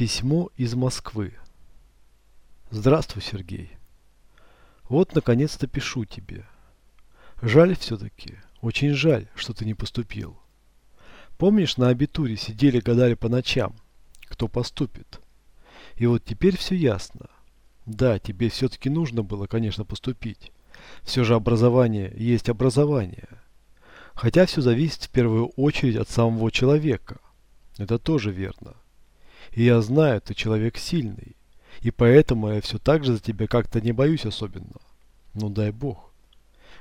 Письмо из Москвы. Здравствуй, Сергей. Вот, наконец-то, пишу тебе. Жаль все-таки, очень жаль, что ты не поступил. Помнишь, на абитуре сидели, гадали по ночам, кто поступит. И вот теперь все ясно. Да, тебе все-таки нужно было, конечно, поступить. Все же образование есть образование. Хотя все зависит в первую очередь от самого человека. Это тоже верно. И я знаю, ты человек сильный. И поэтому я все так же за тебя как-то не боюсь особенно. Ну дай бог.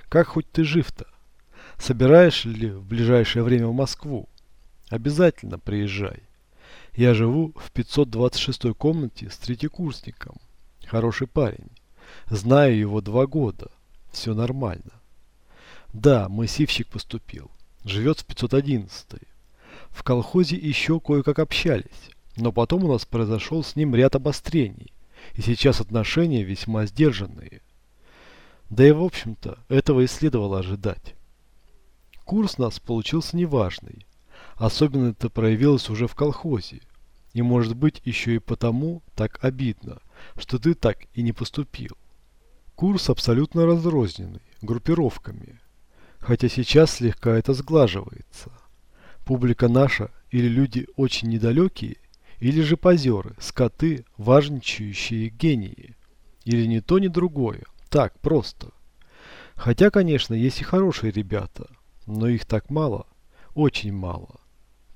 Как хоть ты жив-то? Собираешь ли в ближайшее время в Москву? Обязательно приезжай. Я живу в 526 комнате с третьекурсником. Хороший парень. Знаю его два года. Все нормально. Да, мысивщик поступил. Живет в 511 -й. В колхозе еще кое-как общались. Но потом у нас произошел с ним ряд обострений, и сейчас отношения весьма сдержанные. Да и в общем-то, этого и следовало ожидать. Курс нас получился неважный. Особенно это проявилось уже в колхозе. И может быть еще и потому так обидно, что ты так и не поступил. Курс абсолютно разрозненный, группировками. Хотя сейчас слегка это сглаживается. Публика наша или люди очень недалекие – или же позеры, скоты, важничающие гении. Или ни то, ни другое. Так, просто. Хотя, конечно, есть и хорошие ребята, но их так мало, очень мало.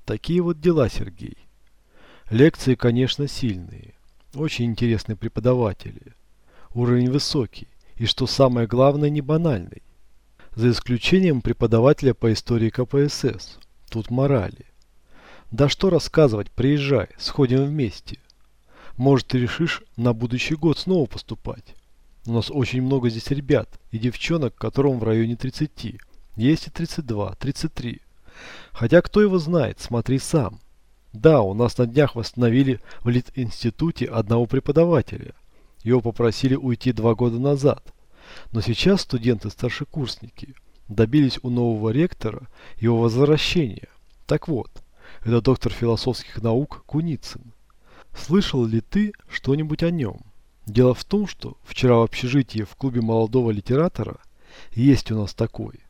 Такие вот дела, Сергей. Лекции, конечно, сильные. Очень интересные преподаватели. Уровень высокий. И что самое главное, не банальный. За исключением преподавателя по истории КПСС. Тут морали. Да что рассказывать, приезжай, сходим вместе. Может, ты решишь на будущий год снова поступать. У нас очень много здесь ребят и девчонок, которым в районе 30. Есть и 32, 33. Хотя кто его знает, смотри сам. Да, у нас на днях восстановили в литинституте одного преподавателя. Его попросили уйти два года назад. Но сейчас студенты-старшекурсники добились у нового ректора его возвращения. Так вот, это доктор философских наук Куницын. Слышал ли ты что-нибудь о нем? Дело в том, что вчера в общежитии в клубе молодого литератора, есть у нас такой,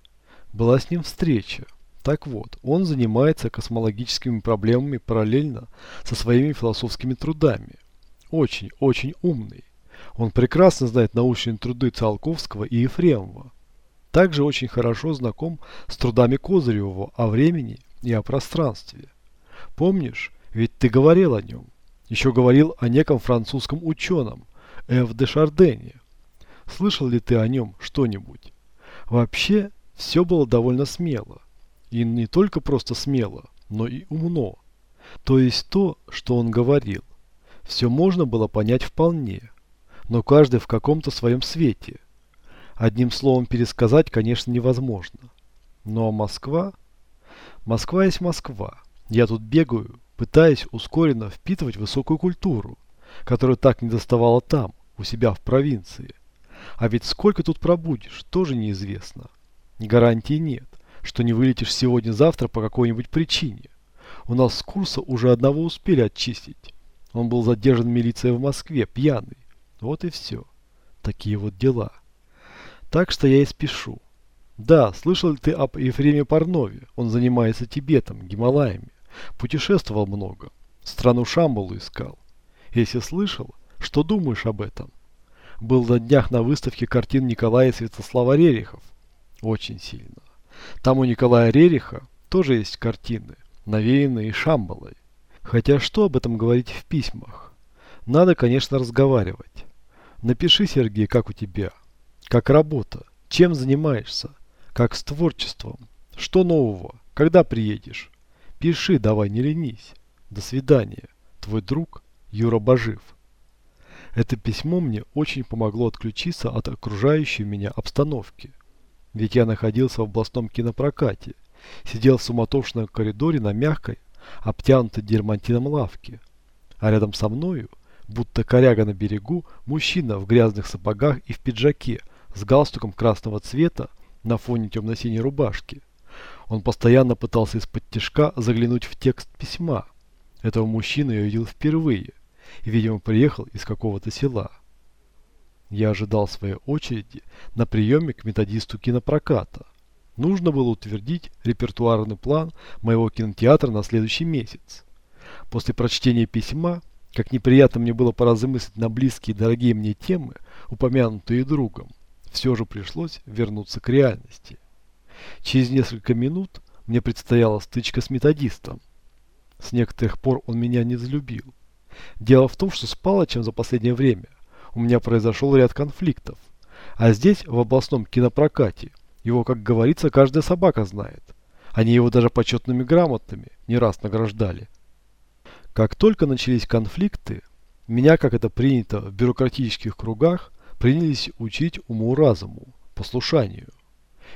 была с ним встреча. Так вот, он занимается космологическими проблемами параллельно со своими философскими трудами. Очень, очень умный. Он прекрасно знает научные труды Циолковского и Ефремова. Также очень хорошо знаком с трудами Козыревого о времени и о пространстве. Помнишь, ведь ты говорил о нем. Еще говорил о неком французском ученом, Ф. де Шардене. Слышал ли ты о нем что-нибудь? Вообще, все было довольно смело. И не только просто смело, но и умно. То есть то, что он говорил. Все можно было понять вполне. Но каждый в каком-то своем свете. Одним словом пересказать, конечно, невозможно. Но Москва... Москва есть Москва. Я тут бегаю, пытаясь ускоренно впитывать высокую культуру, которую так не доставало там, у себя в провинции. А ведь сколько тут пробудешь, тоже неизвестно. Гарантии нет, что не вылетишь сегодня-завтра по какой-нибудь причине. У нас с курса уже одного успели отчистить. Он был задержан милицией в Москве, пьяный. Вот и все. Такие вот дела. Так что я и спешу. Да, слышал ты об Ефреме Парнове. Он занимается Тибетом, Гималаями. Путешествовал много. Страну Шамбалу искал. Если слышал, что думаешь об этом? Был на днях на выставке картин Николая Святослава Рерихов. Очень сильно. Там у Николая Рериха тоже есть картины, навеянные Шамбалой. Хотя что об этом говорить в письмах? Надо, конечно, разговаривать. Напиши, Сергей, как у тебя. Как работа. Чем занимаешься? как с творчеством. Что нового? Когда приедешь? Пиши, давай, не ленись. До свидания. Твой друг Юра Бажив. Это письмо мне очень помогло отключиться от окружающей меня обстановки. Ведь я находился в областном кинопрокате, сидел в суматошном коридоре на мягкой, обтянутой дермантином лавке. А рядом со мною, будто коряга на берегу, мужчина в грязных сапогах и в пиджаке с галстуком красного цвета на фоне темно-синей рубашки. Он постоянно пытался из-под тяжка заглянуть в текст письма. Этого мужчину я видел впервые и, видимо, приехал из какого-то села. Я ожидал своей очереди на приеме к методисту кинопроката. Нужно было утвердить репертуарный план моего кинотеатра на следующий месяц. После прочтения письма, как неприятно мне было поразмыслить на близкие и дорогие мне темы, упомянутые другом, все же пришлось вернуться к реальности. Через несколько минут мне предстояла стычка с методистом. С некоторых пор он меня не взлюбил. Дело в том, что с Палычем за последнее время у меня произошел ряд конфликтов. А здесь, в областном кинопрокате, его, как говорится, каждая собака знает. Они его даже почетными грамотами не раз награждали. Как только начались конфликты, меня, как это принято в бюрократических кругах, принялись учить уму-разуму, послушанию.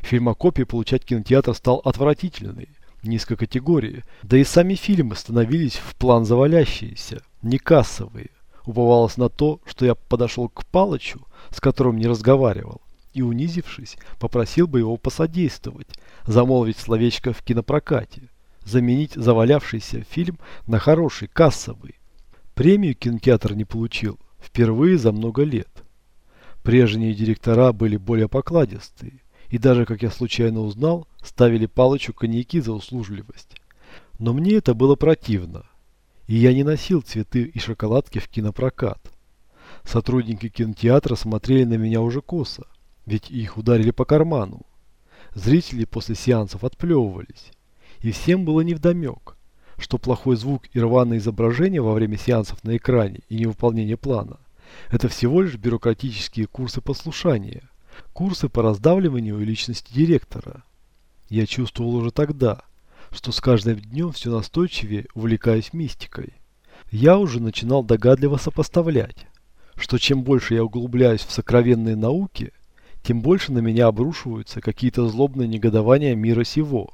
Фильмокопии получать кинотеатр стал отвратительный, низкой категории, да и сами фильмы становились в план завалящиеся, не кассовые. Уповалось на то, что я подошел к Палычу, с которым не разговаривал, и, унизившись, попросил бы его посодействовать, замолвить словечко в кинопрокате, заменить завалявшийся фильм на хороший, кассовый. Премию кинотеатр не получил, впервые за много лет. Прежние директора были более покладистые и даже, как я случайно узнал, ставили палочку коньяки за услужливость. Но мне это было противно, и я не носил цветы и шоколадки в кинопрокат. Сотрудники кинотеатра смотрели на меня уже косо, ведь их ударили по карману. Зрители после сеансов отплевывались, и всем было невдомек, что плохой звук и рваное изображение во время сеансов на экране и невыполнение плана – это всего лишь бюрократические курсы послушания, курсы по раздавливанию личности директора. Я чувствовал уже тогда, что с каждым днем все настойчивее увлекаюсь мистикой. Я уже начинал догадливо сопоставлять, что чем больше я углубляюсь в сокровенные науки, тем больше на меня обрушиваются какие-то злобные негодования мира сего.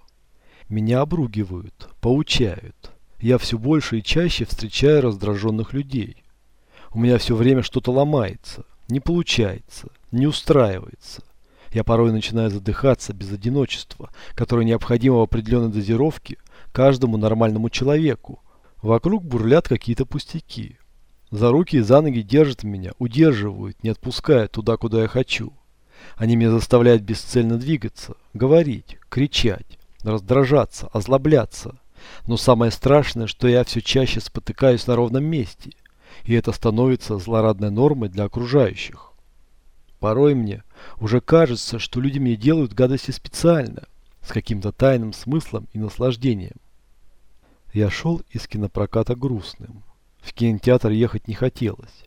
Меня обругивают, поучают. Я все больше и чаще встречаю раздраженных людей. У меня все время что-то ломается, не получается, не устраивается. Я порой начинаю задыхаться без одиночества, которое необходимо в определенной дозировке каждому нормальному человеку. Вокруг бурлят какие-то пустяки. За руки и за ноги держат меня, удерживают, не отпускают туда, куда я хочу. Они меня заставляют бесцельно двигаться, говорить, кричать, раздражаться, озлобляться. Но самое страшное, что я все чаще спотыкаюсь на ровном месте – и это становится злорадной нормой для окружающих. Порой мне уже кажется, что люди мне делают гадости специально, с каким-то тайным смыслом и наслаждением. Я шел из кинопроката грустным. В кинотеатр ехать не хотелось,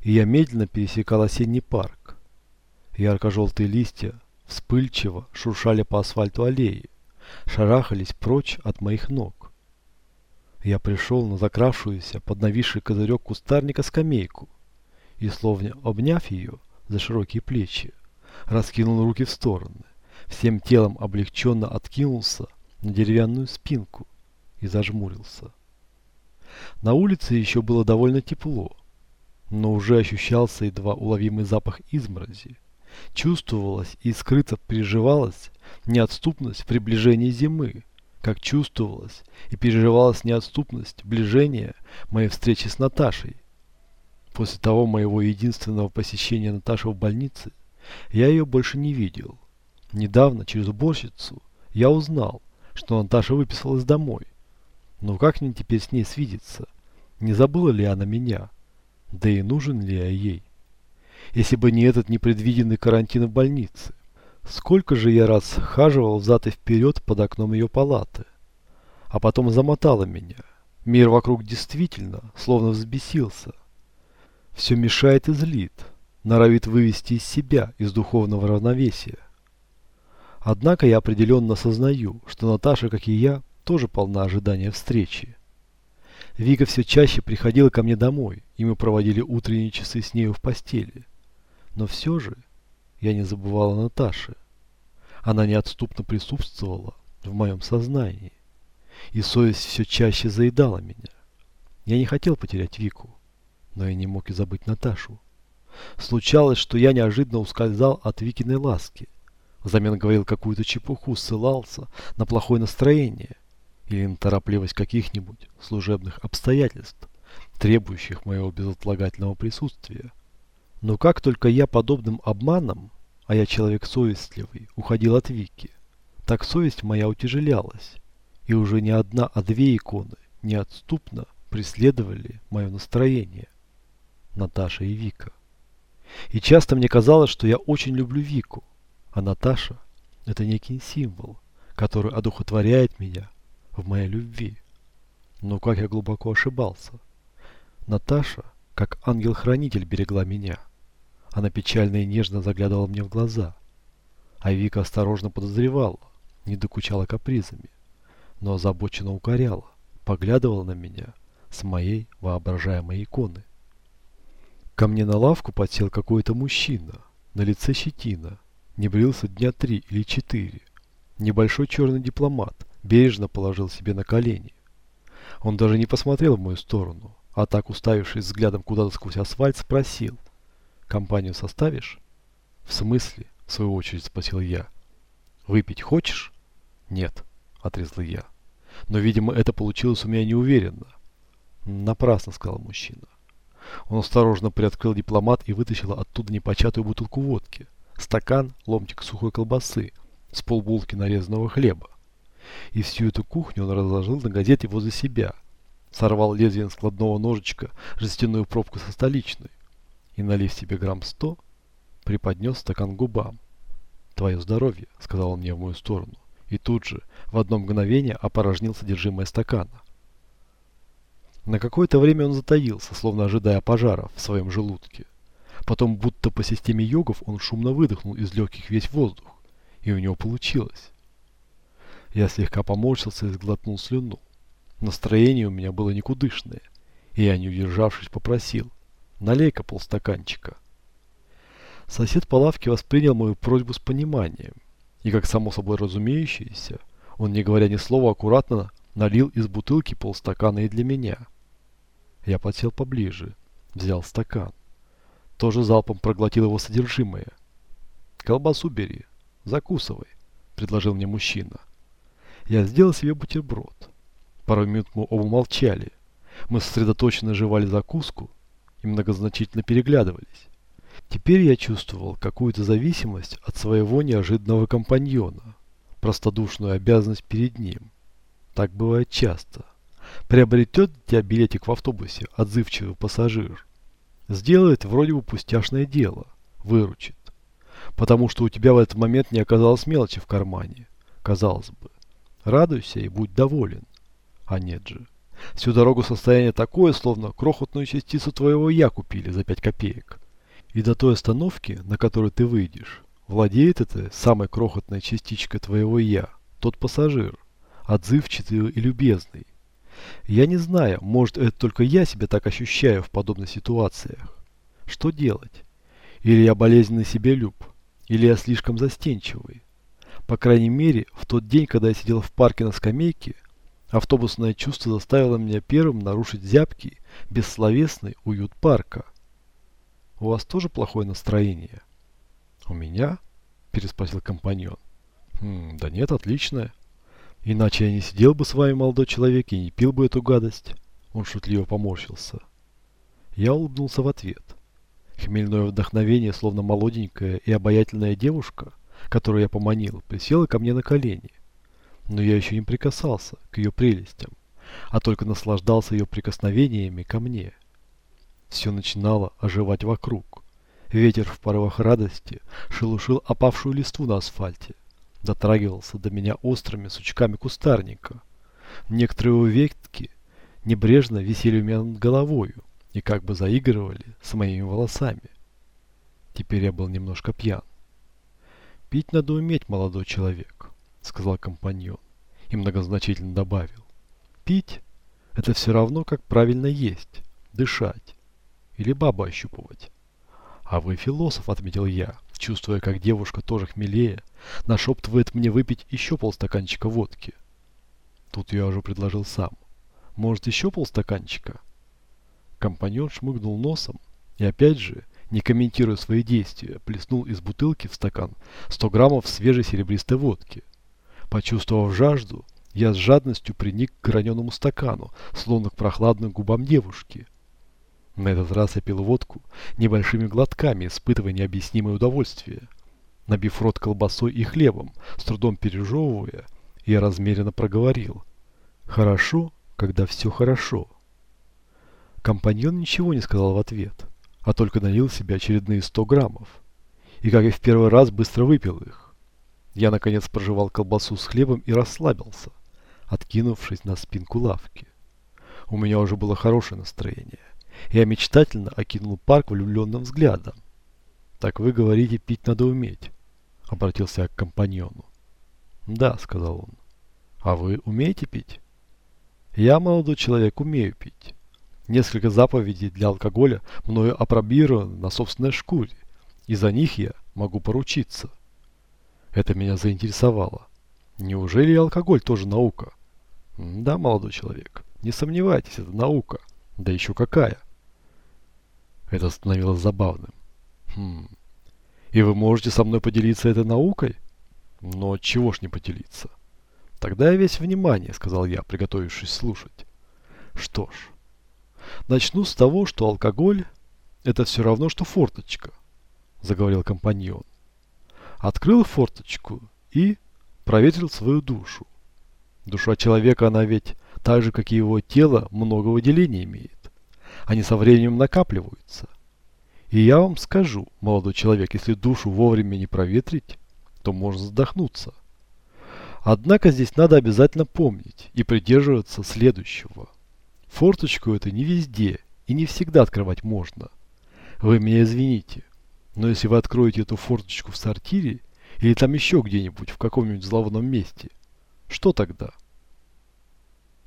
и я медленно пересекал осенний парк. Ярко-желтые листья вспыльчиво шуршали по асфальту аллеи, шарахались прочь от моих ног. Я пришел на закравшуюся под нависший козырек кустарника скамейку и, словно обняв ее за широкие плечи, раскинул руки в стороны, всем телом облегченно откинулся на деревянную спинку и зажмурился. На улице еще было довольно тепло, но уже ощущался едва уловимый запах изморози. Чувствовалась и скрыто переживалась неотступность приближения зимы, как чувствовалась и переживалась неотступность, ближение моей встречи с Наташей. После того моего единственного посещения Наташи в больнице, я ее больше не видел. Недавно, через уборщицу, я узнал, что Наташа выписалась домой. Но как мне теперь с ней свидеться? Не забыла ли она меня? Да и нужен ли я ей? Если бы не этот непредвиденный карантин в больнице. Сколько же я раз хаживал взад и вперед под окном ее палаты, а потом замотала меня. Мир вокруг действительно словно взбесился. Все мешает и злит, норовит вывести из себя, из духовного равновесия. Однако я определенно сознаю, что Наташа, как и я, тоже полна ожидания встречи. Вика все чаще приходила ко мне домой, и мы проводили утренние часы с нею в постели. Но все же я не забывала Наташи, Она неотступно присутствовала в моем сознании, и совесть все чаще заедала меня. Я не хотел потерять Вику, но я не мог и забыть Наташу. Случалось, что я неожиданно ускользал от Викиной ласки. Взамен говорил какую-то чепуху, ссылался на плохое настроение или на торопливость каких-нибудь служебных обстоятельств, требующих моего безотлагательного присутствия но как только я подобным обманом, а я человек совестливый, уходил от Вики, так совесть моя утяжелялась, и уже не одна, а две иконы неотступно преследовали мое настроение. Наташа и Вика. И часто мне казалось, что я очень люблю Вику, а Наташа – это некий символ, который одухотворяет меня в моей любви. Но как я глубоко ошибался. Наташа, как ангел-хранитель, берегла меня – она печально и нежно заглядывала мне в глаза. А Вика осторожно подозревала, не докучала капризами, но озабоченно укоряла, поглядывала на меня с моей воображаемой иконы. Ко мне на лавку подсел какой-то мужчина, на лице щетина, не брился дня три или четыре. Небольшой черный дипломат бережно положил себе на колени. Он даже не посмотрел в мою сторону, а так, уставившись взглядом куда-то сквозь асфальт, спросил – компанию составишь?» «В смысле?» – в свою очередь спросил я. «Выпить хочешь?» «Нет», – отрезал я. Но, видимо, это получилось у меня неуверенно. «Напрасно», – сказал мужчина. Он осторожно приоткрыл дипломат и вытащил оттуда непочатую бутылку водки, стакан, ломтик сухой колбасы, с полбулки нарезанного хлеба. И всю эту кухню он разложил на газете возле себя. Сорвал лезвие складного ножичка жестяную пробку со столичной и, налив себе грамм сто, приподнес стакан губам. «Твое здоровье», — сказал он мне в мою сторону, и тут же, в одно мгновение, опорожнил содержимое стакана. На какое-то время он затаился, словно ожидая пожара в своем желудке. Потом, будто по системе йогов, он шумно выдохнул из легких весь воздух, и у него получилось. Я слегка поморщился и сглотнул слюну. Настроение у меня было никудышное, и я, не удержавшись, попросил – Налей-ка полстаканчика. Сосед по лавке воспринял мою просьбу с пониманием. И как само собой разумеющееся, он, не говоря ни слова, аккуратно налил из бутылки полстакана и для меня. Я подсел поближе, взял стакан. Тоже залпом проглотил его содержимое. «Колбасу бери, закусывай», — предложил мне мужчина. Я сделал себе бутерброд. Пару минут мы оба молчали. Мы сосредоточенно жевали закуску, и многозначительно переглядывались. Теперь я чувствовал какую-то зависимость от своего неожиданного компаньона, простодушную обязанность перед ним. Так бывает часто. Приобретет тебя билетик в автобусе отзывчивый пассажир. Сделает вроде бы пустяшное дело, выручит. Потому что у тебя в этот момент не оказалось мелочи в кармане, казалось бы. Радуйся и будь доволен. А нет же. Всю дорогу состояние такое, словно крохотную частицу твоего «я» купили за пять копеек. И до той остановки, на которую ты выйдешь, владеет это самой крохотной частичкой твоего «я», тот пассажир, отзывчивый и любезный. Я не знаю, может это только я себя так ощущаю в подобных ситуациях. Что делать? Или я болезненно себе люб, или я слишком застенчивый. По крайней мере, в тот день, когда я сидел в парке на скамейке, Автобусное чувство заставило меня первым нарушить зябкий, бессловесный уют парка. «У вас тоже плохое настроение?» «У меня?» – переспросил компаньон. «Хм, «Да нет, отличное. Иначе я не сидел бы с вами, молодой человек, и не пил бы эту гадость». Он шутливо поморщился. Я улыбнулся в ответ. Хмельное вдохновение, словно молоденькая и обаятельная девушка, которую я поманил, присела ко мне на колени но я еще не прикасался к ее прелестям, а только наслаждался ее прикосновениями ко мне. Все начинало оживать вокруг. Ветер в порывах радости шелушил опавшую листву на асфальте, дотрагивался до меня острыми сучками кустарника. Некоторые его ветки небрежно висели у меня над головою и как бы заигрывали с моими волосами. Теперь я был немножко пьян. Пить надо уметь, молодой человек. — сказал компаньон. И многозначительно добавил. «Пить — это все равно, как правильно есть, дышать или бабу ощупывать». «А вы философ», — отметил я, чувствуя, как девушка тоже хмелее, нашептывает мне выпить еще полстаканчика водки. Тут я уже предложил сам. «Может, еще полстаканчика?» Компаньон шмыгнул носом и опять же, не комментируя свои действия, плеснул из бутылки в стакан 100 граммов свежей серебристой водки. Почувствовав жажду, я с жадностью приник к граненому стакану, словно к прохладным губам девушки. На этот раз я пил водку небольшими глотками, испытывая необъяснимое удовольствие. Набив рот колбасой и хлебом, с трудом пережевывая, я размеренно проговорил. «Хорошо, когда все хорошо». Компаньон ничего не сказал в ответ, а только налил себе очередные 100 граммов. И как и в первый раз быстро выпил их. Я, наконец, прожевал колбасу с хлебом и расслабился, откинувшись на спинку лавки. У меня уже было хорошее настроение. Я мечтательно окинул парк влюбленным взглядом. «Так вы говорите, пить надо уметь», — обратился я к компаньону. «Да», — сказал он. «А вы умеете пить?» «Я, молодой человек, умею пить. Несколько заповедей для алкоголя мною опробированы на собственной шкуре, и за них я могу поручиться». Это меня заинтересовало. Неужели алкоголь тоже наука? Да, молодой человек, не сомневайтесь, это наука. Да еще какая. Это становилось забавным. Хм. И вы можете со мной поделиться этой наукой? Но чего ж не поделиться? Тогда я весь внимание, сказал я, приготовившись слушать. Что ж, начну с того, что алкоголь – это все равно, что форточка, заговорил компаньон открыл форточку и проветрил свою душу. Душа человека, она ведь так же, как и его тело, много выделений имеет. Они со временем накапливаются. И я вам скажу, молодой человек, если душу вовремя не проветрить, то можно задохнуться. Однако здесь надо обязательно помнить и придерживаться следующего. Форточку это не везде и не всегда открывать можно. Вы меня извините. Но если вы откроете эту форточку в сортире, или там еще где-нибудь, в каком-нибудь зловном месте, что тогда?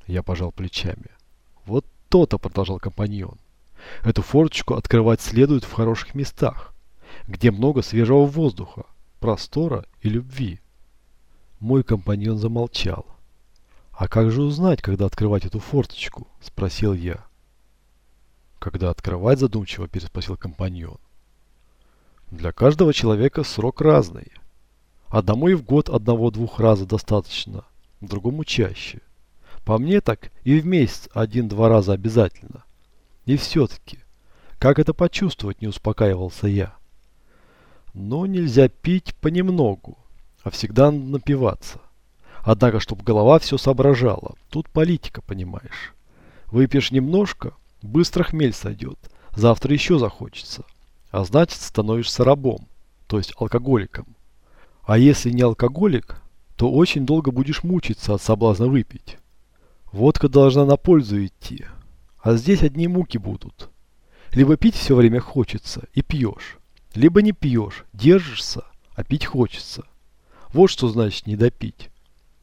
Я пожал плечами. Вот то-то, продолжал компаньон. Эту форточку открывать следует в хороших местах, где много свежего воздуха, простора и любви. Мой компаньон замолчал. «А как же узнать, когда открывать эту форточку?» – спросил я. «Когда открывать?» – задумчиво переспросил компаньон. Для каждого человека срок разный. Одному и в год одного-двух раза достаточно, другому чаще. По мне так и в месяц один-два раза обязательно. И все-таки, как это почувствовать, не успокаивался я. Но нельзя пить понемногу, а всегда надо напиваться. Однако, чтобы голова все соображала, тут политика, понимаешь. Выпьешь немножко, быстро хмель сойдет, завтра еще захочется а значит становишься рабом, то есть алкоголиком. А если не алкоголик, то очень долго будешь мучиться от соблазна выпить. Водка должна на пользу идти, а здесь одни муки будут. Либо пить все время хочется и пьешь, либо не пьешь, держишься, а пить хочется. Вот что значит не допить.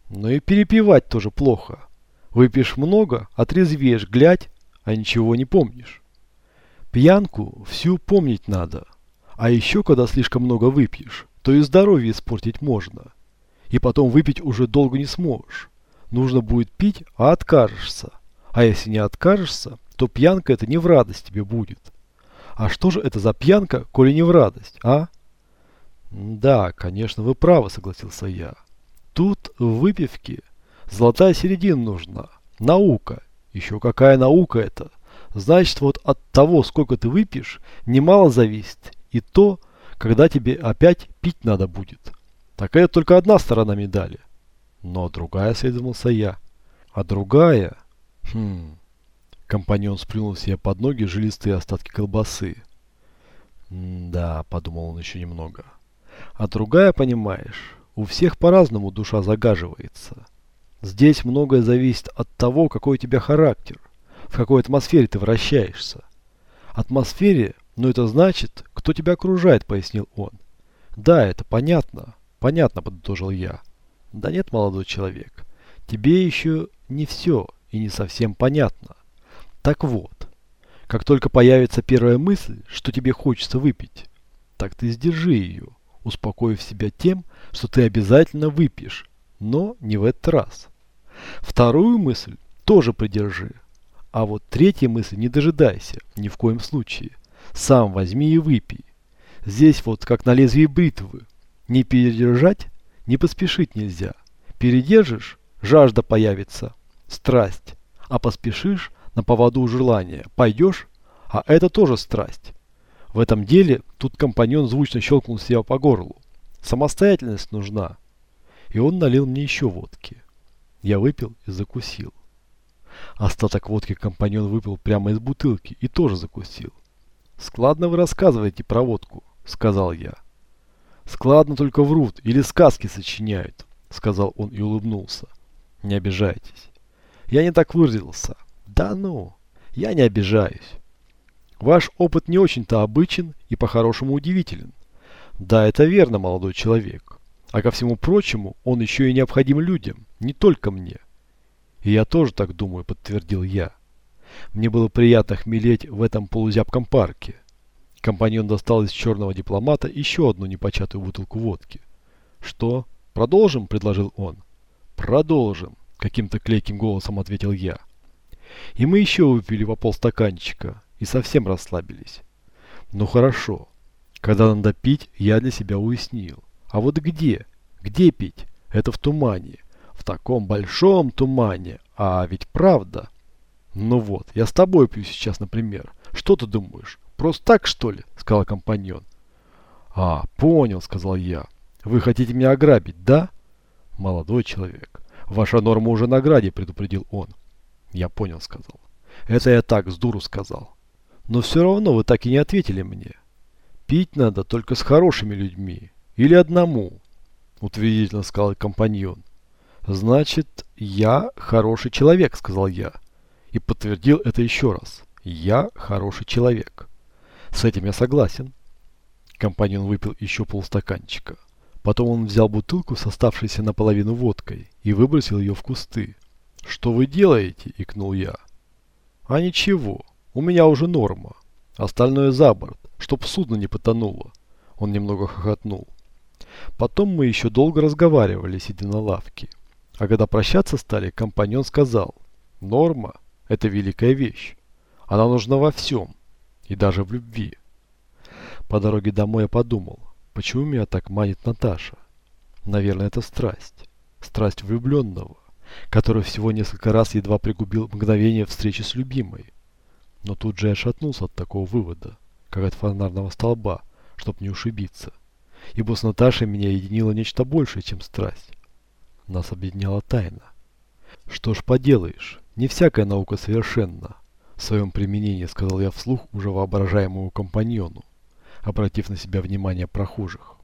Но и перепивать тоже плохо. Выпьешь много, отрезвеешь, глядь, а ничего не помнишь. Пьянку всю помнить надо. А еще, когда слишком много выпьешь, то и здоровье испортить можно. И потом выпить уже долго не сможешь. Нужно будет пить, а откажешься. А если не откажешься, то пьянка это не в радость тебе будет. А что же это за пьянка, коли не в радость, а? Да, конечно, вы правы, согласился я. Тут в выпивке золотая середина нужна. Наука. Еще какая наука это? Значит, вот от того, сколько ты выпьешь, немало зависит и то, когда тебе опять пить надо будет. Такая только одна сторона медали. Но другая, следовался я. А другая... Хм... Компаньон сплюнул себе под ноги жилистые остатки колбасы. «Да», — подумал он еще немного. «А другая, понимаешь, у всех по-разному душа загаживается. Здесь многое зависит от того, какой у тебя характер в какой атмосфере ты вращаешься. Атмосфере, но это значит, кто тебя окружает, пояснил он. Да, это понятно. Понятно, подытожил я. Да нет, молодой человек, тебе еще не все и не совсем понятно. Так вот, как только появится первая мысль, что тебе хочется выпить, так ты сдержи ее, успокоив себя тем, что ты обязательно выпьешь, но не в этот раз. Вторую мысль тоже придержи, а вот третья мысль не дожидайся, ни в коем случае. Сам возьми и выпей. Здесь вот как на лезвии бритвы. Не передержать, не поспешить нельзя. Передержишь, жажда появится, страсть. А поспешишь, на поводу желания, пойдешь, а это тоже страсть. В этом деле тут компаньон звучно щелкнул себя по горлу. Самостоятельность нужна. И он налил мне еще водки. Я выпил и закусил. Остаток водки компаньон выпил прямо из бутылки и тоже закусил. «Складно вы рассказываете про водку», — сказал я. «Складно только врут или сказки сочиняют», — сказал он и улыбнулся. «Не обижайтесь». «Я не так выразился». «Да ну, я не обижаюсь». «Ваш опыт не очень-то обычен и по-хорошему удивителен». «Да, это верно, молодой человек. А ко всему прочему, он еще и необходим людям, не только мне». «Я тоже так думаю», — подтвердил я. Мне было приятно хмелеть в этом полузябком парке. Компаньон достал из черного дипломата еще одну непочатую бутылку водки. «Что? Продолжим?» – предложил он. «Продолжим!» – каким-то клейким голосом ответил я. И мы еще выпили по полстаканчика и совсем расслабились. Ну хорошо. Когда надо пить, я для себя уяснил. А вот где? Где пить? Это в тумане в таком большом тумане. А ведь правда. Ну вот, я с тобой пью сейчас, например. Что ты думаешь? Просто так, что ли? Сказал компаньон. А, понял, сказал я. Вы хотите меня ограбить, да? Молодой человек. Ваша норма уже на граде, предупредил он. Я понял, сказал. Это я так, с дуру сказал. Но все равно вы так и не ответили мне. Пить надо только с хорошими людьми. Или одному, утвердительно сказал компаньон. «Значит, я хороший человек», — сказал я. И подтвердил это еще раз. «Я хороший человек». С этим я согласен. Компаньон выпил еще полстаканчика. Потом он взял бутылку с оставшейся наполовину водкой и выбросил ее в кусты. «Что вы делаете?» – икнул я. «А ничего, у меня уже норма. Остальное за борт, чтоб судно не потонуло». Он немного хохотнул. Потом мы еще долго разговаривали, сидя на лавке. А когда прощаться стали, компаньон сказал, «Норма – это великая вещь. Она нужна во всем, и даже в любви». По дороге домой я подумал, почему меня так манит Наташа? Наверное, это страсть. Страсть влюбленного, который всего несколько раз едва пригубил мгновение встречи с любимой. Но тут же я шатнулся от такого вывода, как от фонарного столба, чтоб не ушибиться. Ибо с Наташей меня единило нечто большее, чем страсть нас объединяла тайна. «Что ж поделаешь, не всякая наука совершенна», в своем применении сказал я вслух уже воображаемому компаньону, обратив на себя внимание прохожих.